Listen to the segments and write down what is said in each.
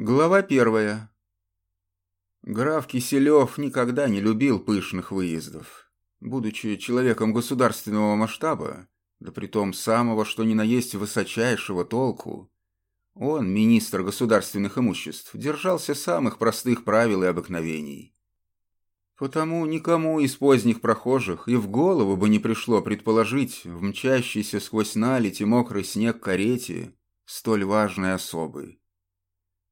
Глава первая. Граф Киселев никогда не любил пышных выездов. Будучи человеком государственного масштаба, да притом самого что ни на есть высочайшего толку, он, министр государственных имуществ, держался самых простых правил и обыкновений. Потому никому из поздних прохожих и в голову бы не пришло предположить в мчащейся сквозь наледь и мокрый снег карете столь важной особы.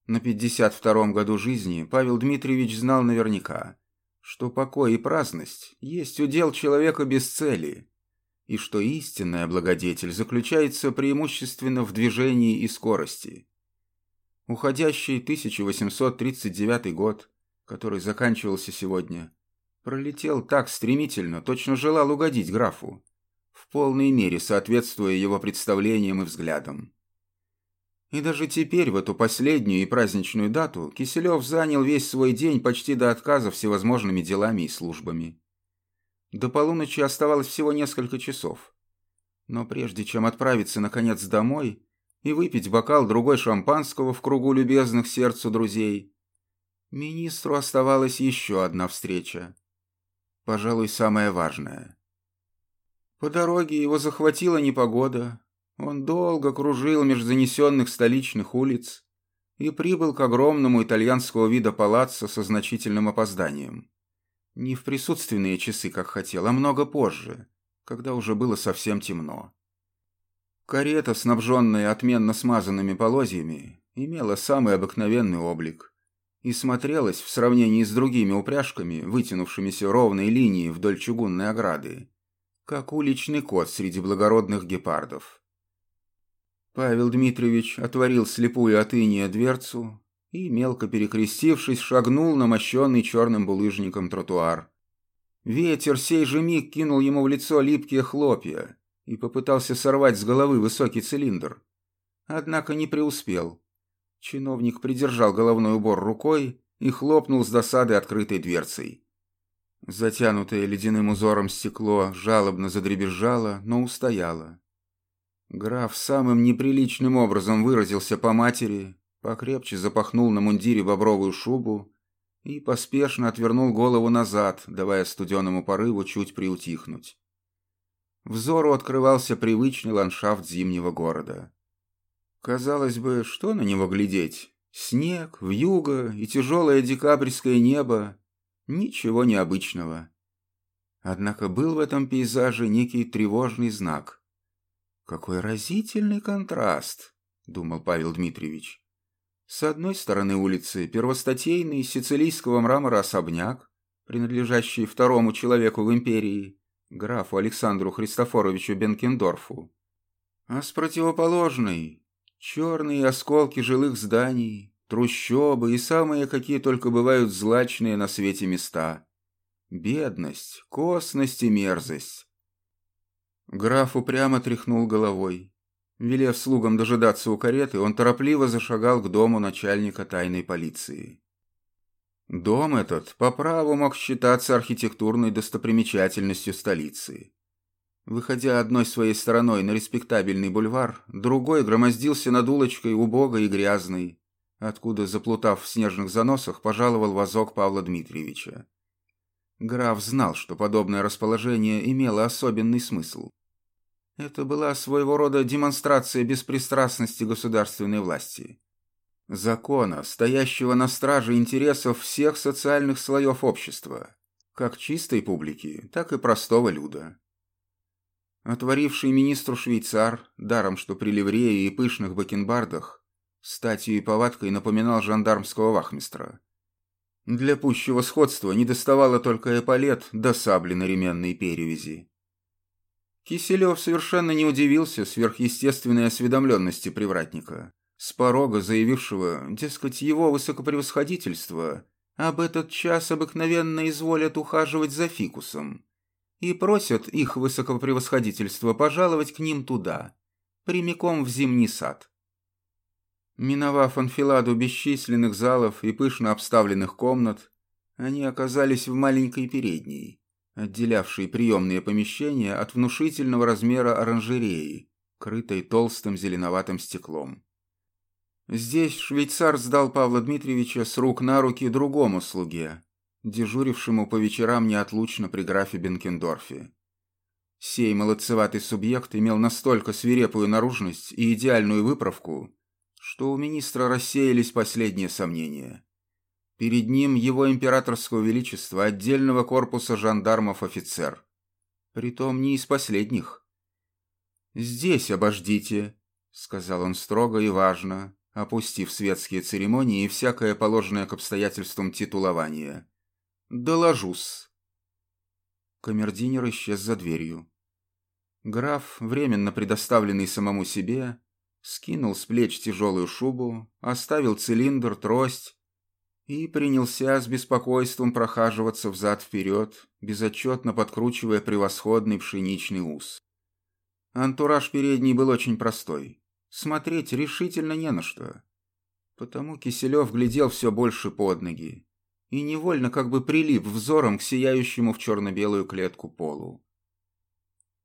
На 52-м году жизни Павел Дмитриевич знал наверняка, что покой и праздность есть удел человека без цели, и что истинная благодетель заключается преимущественно в движении и скорости. Уходящий 1839 год, который заканчивался сегодня, пролетел так стремительно, точно желал угодить графу, в полной мере соответствуя его представлениям и взглядам. И даже теперь, в эту последнюю и праздничную дату, Киселев занял весь свой день почти до отказа всевозможными делами и службами. До полуночи оставалось всего несколько часов. Но прежде чем отправиться, наконец, домой и выпить бокал другой шампанского в кругу любезных сердцу друзей, министру оставалась еще одна встреча. Пожалуй, самая важная. По дороге его захватила непогода, он долго кружил меж занесенных столичных улиц и прибыл к огромному итальянского вида палаццо со значительным опозданием. Не в присутственные часы, как хотел, а много позже, когда уже было совсем темно. Карета, снабженная отменно смазанными полозьями, имела самый обыкновенный облик и смотрелась в сравнении с другими упряжками, вытянувшимися ровной линией вдоль чугунной ограды, как уличный кот среди благородных гепардов. Павел Дмитриевич отворил слепую от иния дверцу и, мелко перекрестившись, шагнул на мощенный черным булыжником тротуар. Ветер сей же миг кинул ему в лицо липкие хлопья и попытался сорвать с головы высокий цилиндр. Однако не преуспел. Чиновник придержал головной убор рукой и хлопнул с досады открытой дверцей. Затянутое ледяным узором стекло жалобно задребезжало, но устояло. Граф самым неприличным образом выразился по матери, покрепче запахнул на мундире бобровую шубу и поспешно отвернул голову назад, давая студеному порыву чуть приутихнуть. Взору открывался привычный ландшафт зимнего города. Казалось бы, что на него глядеть? Снег, вьюга и тяжелое декабрьское небо. Ничего необычного. Однако был в этом пейзаже некий тревожный знак. «Какой разительный контраст», — думал Павел Дмитриевич. С одной стороны улицы первостатейный сицилийского мрамора особняк, принадлежащий второму человеку в империи, графу Александру Христофоровичу Бенкендорфу. А с противоположной — черные осколки жилых зданий, трущобы и самые какие только бывают злачные на свете места. Бедность, косность и мерзость. Граф упрямо тряхнул головой. Велев слугам дожидаться у кареты, он торопливо зашагал к дому начальника тайной полиции. Дом этот по праву мог считаться архитектурной достопримечательностью столицы. Выходя одной своей стороной на респектабельный бульвар, другой громоздился над улочкой убогой и грязной, откуда, заплутав в снежных заносах, пожаловал вазок Павла Дмитриевича. Граф знал, что подобное расположение имело особенный смысл. Это была своего рода демонстрация беспристрастности государственной власти. Закона, стоящего на страже интересов всех социальных слоев общества, как чистой публики, так и простого люда. Отворивший министру швейцар, даром что при ливрее и пышных бакенбардах, статью и повадкой напоминал жандармского вахмистра. Для пущего сходства недоставало только эполет до сабли на ременной перевязи. Киселев совершенно не удивился сверхъестественной осведомленности привратника, с порога заявившего, дескать, его высокопревосходительство об этот час обыкновенно изволят ухаживать за фикусом и просят их высокопревосходительство пожаловать к ним туда, прямиком в зимний сад. Миновав анфиладу бесчисленных залов и пышно обставленных комнат, они оказались в маленькой передней, отделявшей приемные помещения от внушительного размера оранжереи, крытой толстым зеленоватым стеклом. Здесь швейцар сдал Павла Дмитриевича с рук на руки другому слуге, дежурившему по вечерам неотлучно при графе Бенкендорфе. Сей молодцеватый субъект имел настолько свирепую наружность и идеальную выправку, что у министра рассеялись последние сомнения. Перед ним его императорского величества отдельного корпуса жандармов офицер. Притом не из последних. «Здесь обождите», — сказал он строго и важно, опустив светские церемонии и всякое положенное к обстоятельствам титулование. «Доложусь». Камердинер исчез за дверью. Граф, временно предоставленный самому себе, скинул с плеч тяжелую шубу, оставил цилиндр, трость и принялся с беспокойством прохаживаться взад-вперед, безотчетно подкручивая превосходный пшеничный ус. Антураж передний был очень простой. Смотреть решительно не на что. Потому Киселев глядел все больше под ноги и невольно как бы прилип взором к сияющему в черно-белую клетку полу.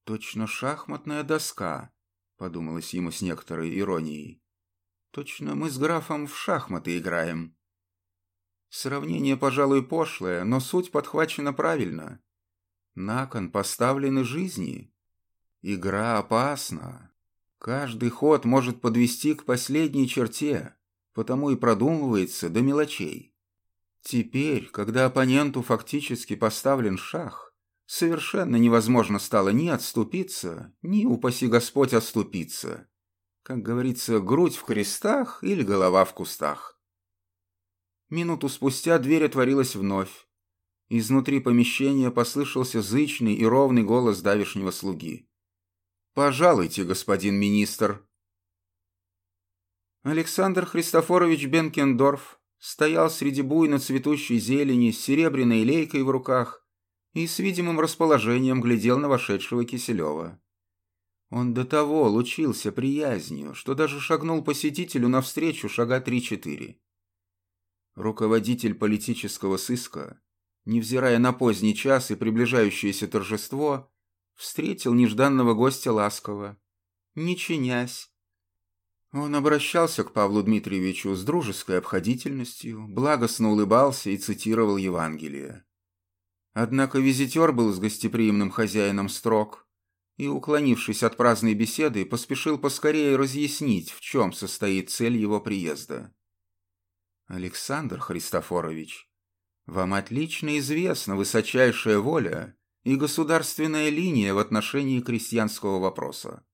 «Точно шахматная доска», — подумалось ему с некоторой иронией. «Точно мы с графом в шахматы играем». Сравнение, пожалуй, пошлое, но суть подхвачена правильно. На кон поставлены жизни. Игра опасна. Каждый ход может подвести к последней черте, потому и продумывается до мелочей. Теперь, когда оппоненту фактически поставлен шах, совершенно невозможно стало ни отступиться, ни, упаси Господь, отступиться. Как говорится, грудь в крестах или голова в кустах. Минуту спустя дверь отворилась вновь. Изнутри помещения послышался зычный и ровный голос давишнего слуги. «Пожалуйте, господин министр». Александр Христофорович Бенкендорф, стоял среди буйно цветущей зелени с серебряной лейкой в руках и с видимым расположением глядел на вошедшего Киселева. Он до того лучился приязнью, что даже шагнул посетителю навстречу шага три-четыре. Руководитель политического сыска, невзирая на поздний час и приближающееся торжество, встретил нежданного гостя ласково, не чинясь, он обращался к Павлу Дмитриевичу с дружеской обходительностью, благостно улыбался и цитировал Евангелие. Однако визитер был с гостеприимным хозяином строк и, уклонившись от праздной беседы, поспешил поскорее разъяснить, в чем состоит цель его приезда. «Александр Христофорович, вам отлично известна высочайшая воля и государственная линия в отношении крестьянского вопроса.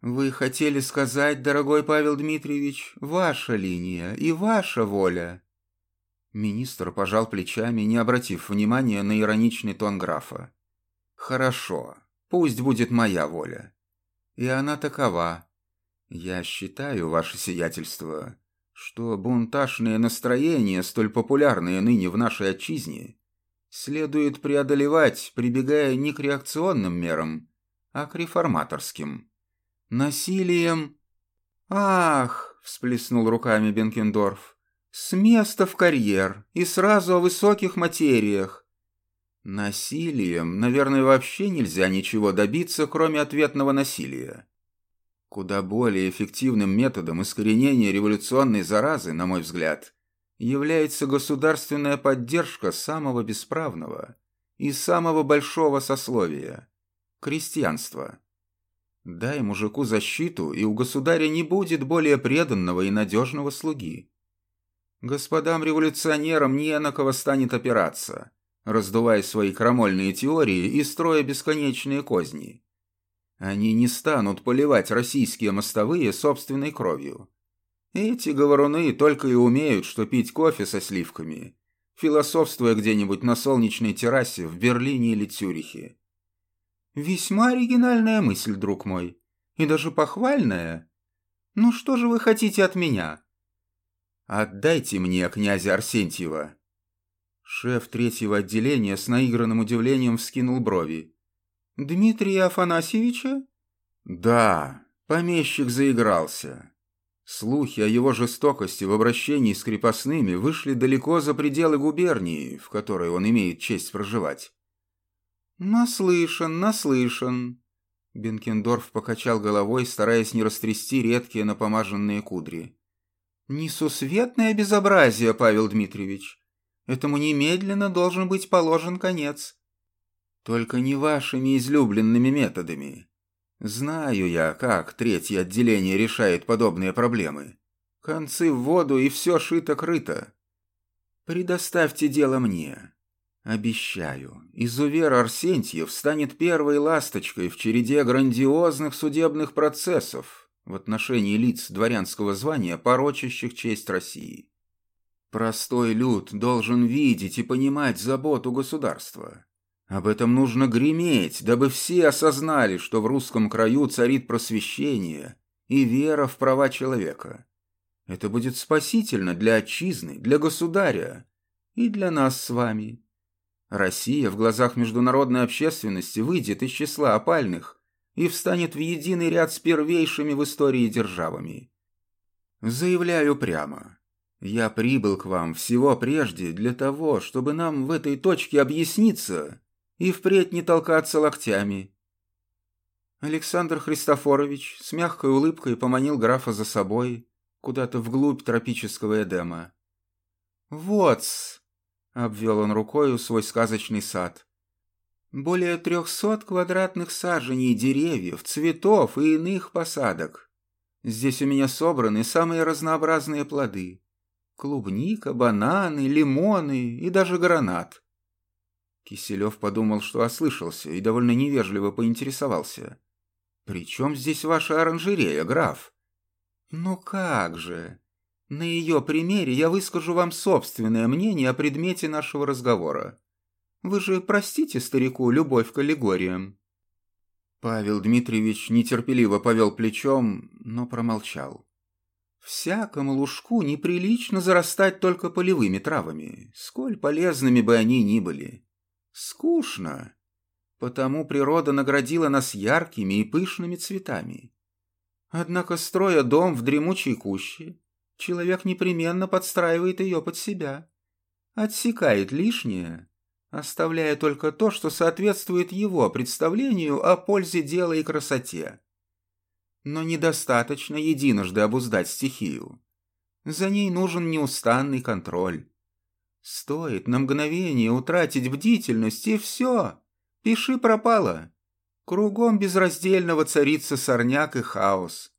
«Вы хотели сказать, дорогой Павел Дмитриевич, ваша линия и ваша воля». Министр пожал плечами, не обратив внимания на ироничный тон графа. «Хорошо, пусть будет моя воля. И она такова. Я считаю, ваше сиятельство, что бунтажные настроения, столь популярные ныне в нашей отчизне, следует преодолевать, прибегая не к реакционным мерам, а к реформаторским». Насилием... Ах, всплеснул руками Бенкендорф. С места в карьер и сразу о высоких материях. Насилием, наверное, вообще нельзя ничего добиться, кроме ответного насилия. Куда более эффективным методом искоренения революционной заразы, на мой взгляд, является государственная поддержка самого бесправного и самого большого сословия – крестьянства. Дай мужику защиту, и у государя не будет более преданного и надежного слуги. Господам революционерам не на кого станет опираться, раздувая свои крамольные теории и строя бесконечные козни. Они не станут поливать российские мостовые собственной кровью. Эти говоруны только и умеют, что пить кофе со сливками, философствуя где-нибудь на солнечной террасе в Берлине или Цюрихе. «Весьма оригинальная мысль, друг мой, и даже похвальная. Ну что же вы хотите от меня?» «Отдайте мне князя Арсентьева». Шеф третьего отделения с наигранным удивлением вскинул брови. «Дмитрия Афанасьевича?» «Да, помещик заигрался. Слухи о его жестокости в обращении с крепостными вышли далеко за пределы губернии, в которой он имеет честь проживать. «Наслышан, наслышан!» Бенкендорф покачал головой, стараясь не растрясти редкие напомаженные кудри. Несусветное безобразие, Павел Дмитриевич. Этому немедленно должен быть положен конец. Только не вашими излюбленными методами. Знаю я, как третье отделение решает подобные проблемы. Концы в воду и все шито-крыто. Предоставьте дело мне. Обещаю, изувер Арсентьев станет первой ласточкой в череде грандиозных судебных процессов в отношении лиц дворянского звания, порочащих честь России. Простой люд должен видеть и понимать заботу государства. Об этом нужно греметь, дабы все осознали, что в русском краю царит просвещение и вера в права человека. Это будет спасительно для отчизны, для государя и для нас с вами. Россия в глазах международной общественности выйдет из числа опальных и встанет в единый ряд с первейшими в истории державами. Заявляю прямо. Я прибыл к вам всего прежде для того, чтобы нам в этой точке объясниться и впредь не толкаться локтями. Александр Христофорович с мягкой улыбкой поманил графа за собой, куда-то вглубь тропического Эдема. «Вот-с!» — обвел он рукою свой сказочный сад. «Более трехсот квадратных саженей деревьев, цветов и иных посадок. Здесь у меня собраны самые разнообразные плоды. Клубника, бананы, лимоны и даже гранат». Киселев подумал, что ослышался, и довольно невежливо поинтересовался. «При чем здесь ваша оранжерея, граф?» «Ну как же! На ее примере я выскажу вам собственное мнение о предмете нашего разговора. Вы же простите старику любовь к аллегориям». Павел Дмитриевич нетерпеливо повел плечом, но промолчал. «Всякому лужку неприлично зарастать только полевыми травами, сколь полезными бы они ни были. Скучно. Потому природа наградила нас яркими и пышными цветами. Однако, строя дом в дремучей куще, человек непременно подстраивает ее под себя, отсекает лишнее, оставляя только то, что соответствует его представлению о пользе дела и красоте. Но недостаточно единожды обуздать стихию. За ней нужен неустанный контроль. Стоит на мгновение утратить бдительность, и все, пиши пропало. Кругом безраздельного царица сорняк и хаос.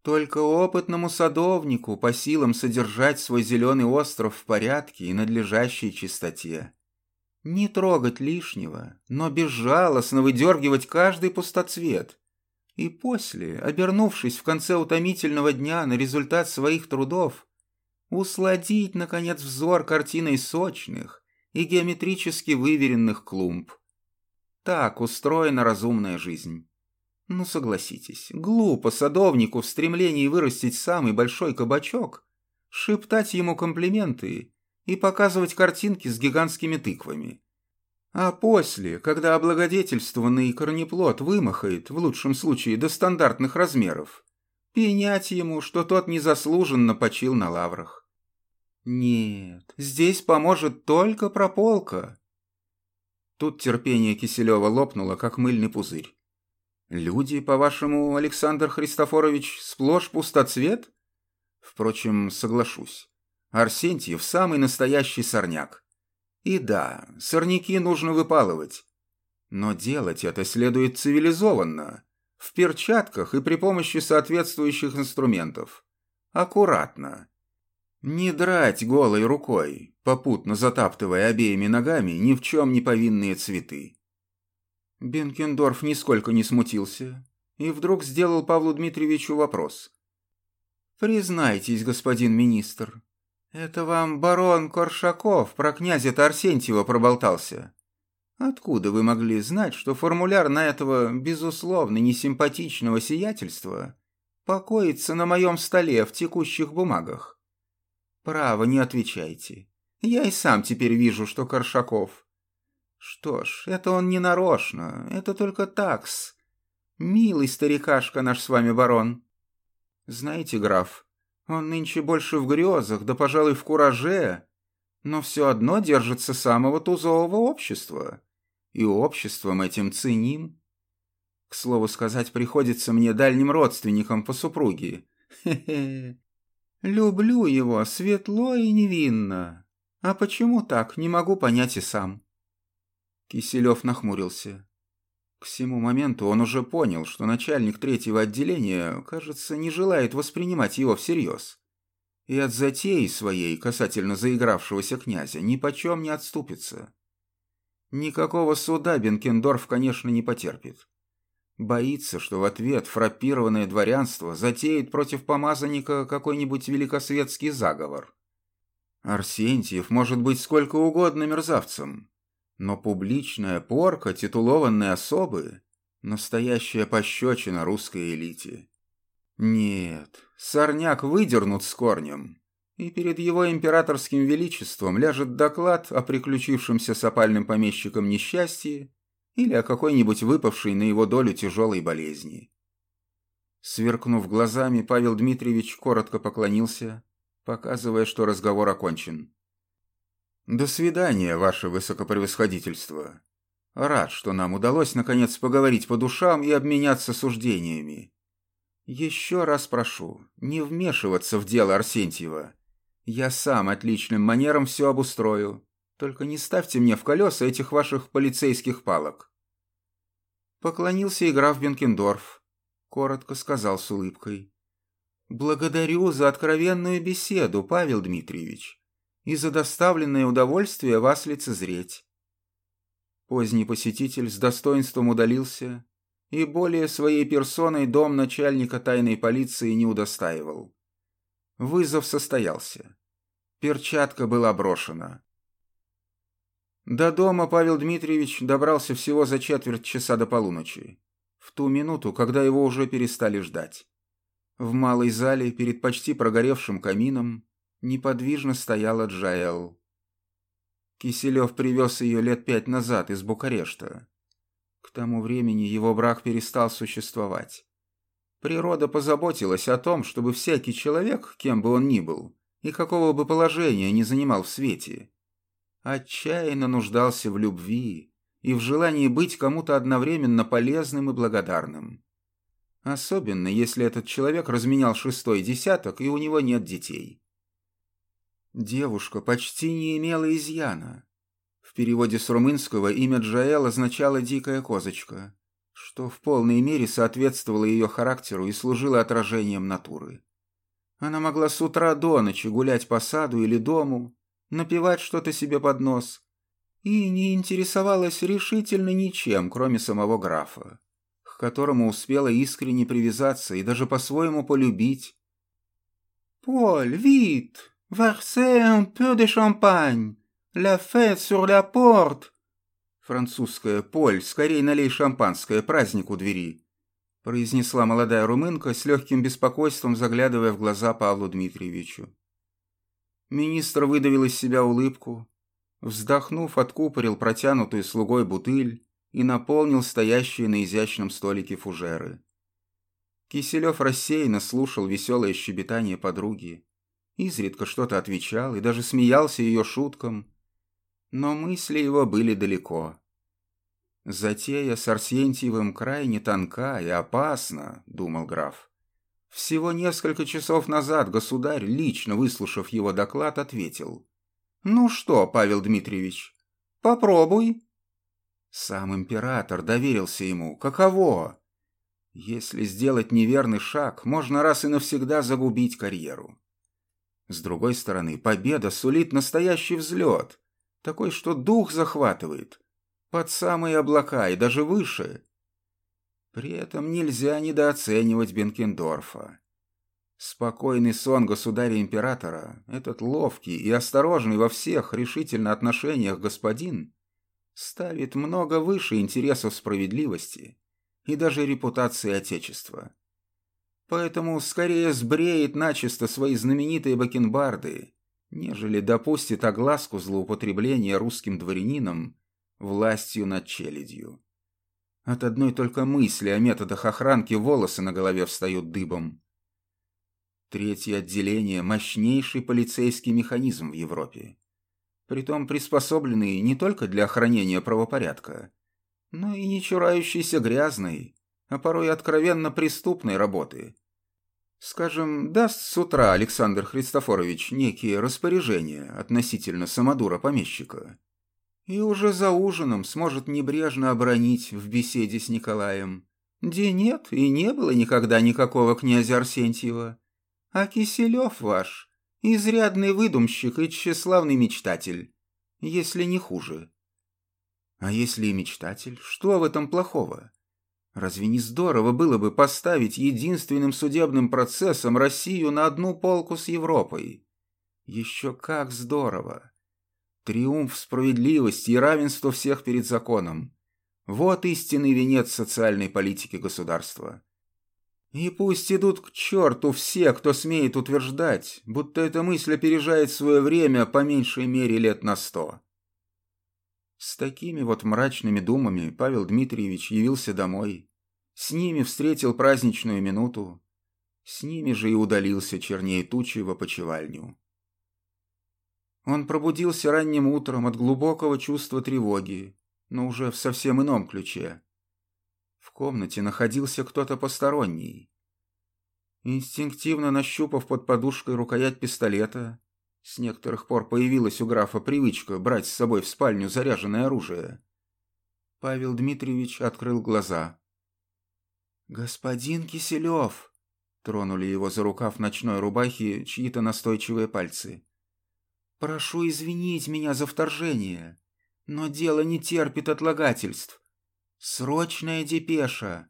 Только опытному садовнику по силам содержать свой зеленый остров в порядке и надлежащей чистоте. Не трогать лишнего, но безжалостно выдергивать каждый пустоцвет. И после, обернувшись в конце утомительного дня на результат своих трудов, усладить, наконец, взор картиной сочных и геометрически выверенных клумб. Так устроена разумная жизнь. Ну, согласитесь, глупо садовнику в стремлении вырастить самый большой кабачок, шептать ему комплименты и показывать картинки с гигантскими тыквами. А после, когда облагодетельствованный корнеплод вымахает, в лучшем случае, до стандартных размеров, пенять ему, что тот незаслуженно почил на лаврах. Нет, здесь поможет только прополка. Тут терпение Киселева лопнуло, как мыльный пузырь. «Люди, по-вашему, Александр Христофорович, сплошь пустоцвет?» Впрочем, соглашусь. Арсентьев самый настоящий сорняк. И да, сорняки нужно выпалывать. Но делать это следует цивилизованно, в перчатках и при помощи соответствующих инструментов. Аккуратно, не драть голой рукой, попутно затаптывая обеими ногами ни в чем не повинные цветы. Бенкендорф нисколько не смутился и вдруг сделал Павлу Дмитриевичу вопрос. «Признайтесь, господин министр, это вам барон Коршаков про князя-то Арсентьева проболтался. Откуда вы могли знать, что формуляр на этого, безусловно, несимпатичного сиятельства покоится на моем столе в текущих бумагах?» Право, не отвечайте. Я и сам теперь вижу, что Коршаков. Что ж, это он не нарочно, это только такс. Милый старикашка наш с вами барон. Знаете, граф, он нынче больше в грезах, да, пожалуй, в кураже, но все одно держится самого тузового общества. И обществом этим ценим. К слову сказать, приходится мне дальним родственникам по супруге. Хе-хе. Люблю его светло и невинно. А почему так, не могу понять и сам. Киселев нахмурился. К всему моменту он уже понял, что начальник третьего отделения, кажется, не желает воспринимать его всерьез. И от затеи своей касательно заигравшегося князя ни почем не отступится. Никакого суда Бенкендорф, конечно, не потерпит. Боится, что в ответ фраппированное дворянство затеет против помазанника какой-нибудь великосветский заговор. Арсентьев может быть сколько угодно мерзавцем, но публичная порка титулованной особы – настоящая пощечина русской элите. Нет, сорняк выдернут с корнем, и перед его императорским величеством ляжет доклад о приключившемся с опальным помещиком несчастье или о какой-нибудь выпавшей на его долю тяжелой болезни. Сверкнув глазами, Павел Дмитриевич коротко поклонился, показывая, что разговор окончен. «До свидания, ваше высокопревосходительство. Рад, что нам удалось наконец поговорить по душам и обменяться суждениями. Еще раз прошу, не вмешиваться в дело Арсентьева. Я сам отличным манером все обустрою. Только не ставьте мне в колеса этих ваших полицейских палок. Поклонился и граф Бенкендорф. Коротко сказал с улыбкой. «Благодарю за откровенную беседу, Павел Дмитриевич, и за доставленное удовольствие вас лицезреть». Поздний посетитель с достоинством удалился, и более своей персоной дом начальника тайной полиции не удостаивал. Вызов состоялся. Перчатка была брошена. До дома Павел Дмитриевич добрался всего за четверть часа до полуночи, в ту минуту, когда его уже перестали ждать. В малой зале перед почти прогоревшим камином неподвижно стояла Джаэл. Киселев привез ее лет пять назад из Букарешта. К тому времени его брак перестал существовать. Природа позаботилась о том, чтобы всякий человек, кем бы он ни был, и какого бы положения ни занимал в свете, отчаянно нуждался в любви и в желании быть кому-то одновременно полезным и благодарным. Особенно, если этот человек разменял шестой десяток, и у него нет детей. Девушка почти не имела изъяна. В переводе с румынского имя Джаэл означало «дикая козочка», что в полной мере соответствовало ее характеру и служило отражением натуры. Она могла с утра до ночи гулять по саду или дому, напевать что-то себе под нос и не интересовалась решительно ничем, кроме самого графа, к которому успела искренне привязаться и даже по-своему полюбить. «Поль, вит, verser un peu de champagne, la fête sur la porte!» Французская «Поль, скорей налей шампанское, праздник у двери!» произнесла молодая румынка с легким беспокойством, заглядывая в глаза Павлу Дмитриевичу. Министр выдавил из себя улыбку, вздохнув, откупорил протянутую слугой бутыль и наполнил стоящие на изящном столике фужеры. Киселев рассеянно слушал веселое щебетание подруги, изредка что-то отвечал и даже смеялся ее шуткам, но мысли его были далеко. Затея с Арсентьевым крайне тонка и опасна, думал граф. Всего несколько часов назад государь, лично выслушав его доклад, ответил. «Ну что, Павел Дмитриевич, попробуй». Сам император доверился ему. Каково? Если сделать неверный шаг, можно раз и навсегда загубить карьеру. С другой стороны, победа сулит настоящий взлет, такой, что дух захватывает, под самые облака и даже выше. При этом нельзя недооценивать Бенкендорфа. Спокойный сон государя-императора, этот ловкий и осторожный во всех решительно отношениях господин, ставит много выше интересов справедливости и даже репутации Отечества. Поэтому скорее сбреет начисто свои знаменитые бакенбарды, нежели допустит огласку злоупотребления русским дворянином властью над челядью. От одной только мысли о методах охранки волосы на голове встают дыбом. Третье отделение – мощнейший полицейский механизм в Европе. Притом приспособленный не только для охранения правопорядка, но и не чурающийся грязной, а порой откровенно преступной работы. Скажем, даст с утра Александр Христофорович некие распоряжения относительно самодура-помещика. И уже за ужином сможет небрежно обронить в беседе с Николаем. Где нет и не было никогда никакого князя Арсентьева. А Киселев ваш — изрядный выдумщик и тщеславный мечтатель, если не хуже. А если и мечтатель, что в этом плохого? Разве не здорово было бы поставить единственным судебным процессом Россию на одну полку с Европой? Еще как здорово! Триумф справедливости и равенства всех перед законом. Вот истинный венец социальной политики государства. И пусть идут к черту все, кто смеет утверждать, будто эта мысль опережает свое время по меньшей мере лет на сто. С такими вот мрачными думами Павел Дмитриевич явился домой. С ними встретил праздничную минуту. С ними же и удалился чернее тучи в опочивальню. Он пробудился ранним утром от глубокого чувства тревоги, но уже в совсем ином ключе. В комнате находился кто-то посторонний. Инстинктивно нащупав под подушкой рукоять пистолета, с некоторых пор появилась у графа привычка брать с собой в спальню заряженное оружие. Павел Дмитриевич открыл глаза. «Господин Киселев!» — тронули его за рукав ночной рубахи чьи-то настойчивые пальцы. «Прошу извинить меня за вторжение, но дело не терпит отлагательств. Срочная депеша!»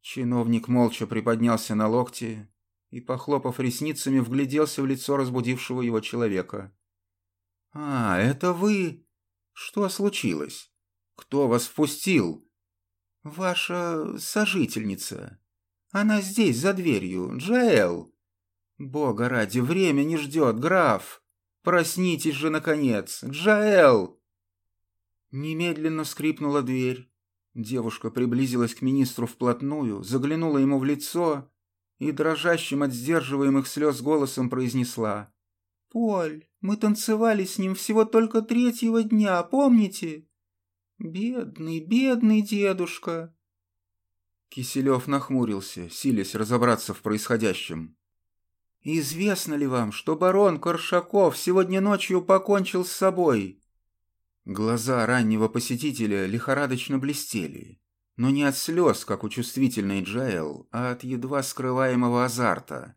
Чиновник молча приподнялся на локти и, похлопав ресницами, вгляделся в лицо разбудившего его человека. «А, это вы? Что случилось? Кто вас впустил?» «Ваша сожительница. Она здесь, за дверью. Джаэл!» «Бога ради, время не ждет, граф! Проснитесь же, наконец! Джаэл!» Немедленно скрипнула дверь. Девушка приблизилась к министру вплотную, заглянула ему в лицо и дрожащим от сдерживаемых слез голосом произнесла. «Поль, мы танцевали с ним всего только третьего дня, помните? Бедный, бедный дедушка!» Киселев нахмурился, силясь разобраться в происходящем. «Известно ли вам, что барон Коршаков сегодня ночью покончил с собой?» Глаза раннего посетителя лихорадочно блестели но не от слез, как у чувствительной Джаэл, а от едва скрываемого азарта.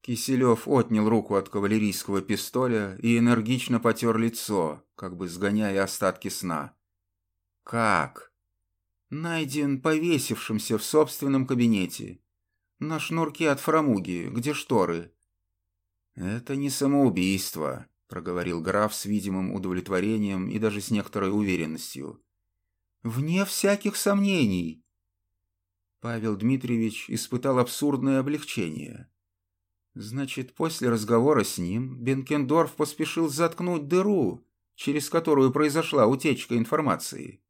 Киселев отнял руку от кавалерийского пистоля и энергично потер лицо, как бы сгоняя остатки сна. «Как?» «Найден повесившимся в собственном кабинете. На шнурке от фрамуги, где шторы». «Это не самоубийство», — проговорил граф с видимым удовлетворением и даже с некоторой уверенностью. Вне всяких сомнений. Павел Дмитриевич испытал абсурдное облегчение. Значит, после разговора с ним Бенкендорф поспешил заткнуть дыру, через которую произошла утечка информации.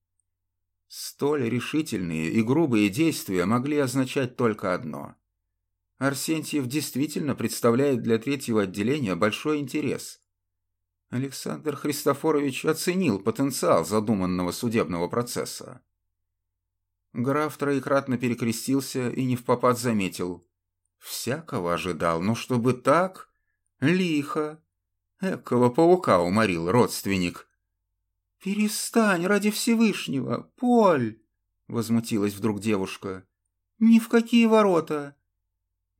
Столь решительные и грубые действия могли означать только одно. Арсентьев действительно представляет для третьего отделения большой интерес. Александр Христофорович оценил потенциал задуманного судебного процесса. Граф троекратно перекрестился и не в попад заметил. Всякого ожидал, но чтобы так? Лихо. Экого паука уморил родственник. «Перестань, ради Всевышнего, Поль!» — возмутилась вдруг девушка. «Ни в какие ворота!»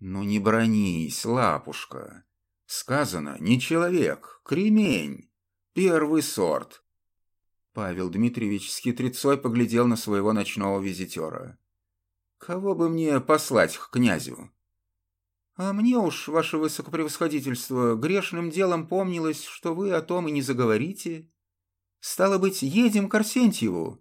«Ну не бронись, лапушка!» Сказано, не человек, кремень. Первый сорт. Павел Дмитриевич с хитрецой поглядел на своего ночного визитера. «Кого бы мне послать к князю?» «А мне уж, ваше высокопревосходительство, грешным делом помнилось, что вы о том и не заговорите. Стало быть, едем к Арсентьеву».